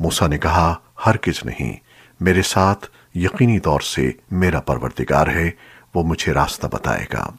موسیٰ نے کہا، ہرگز نہیں، میرے ساتھ یقینی طور سے میرا پروردگار ہے، وہ مجھے راستہ بتائے گا۔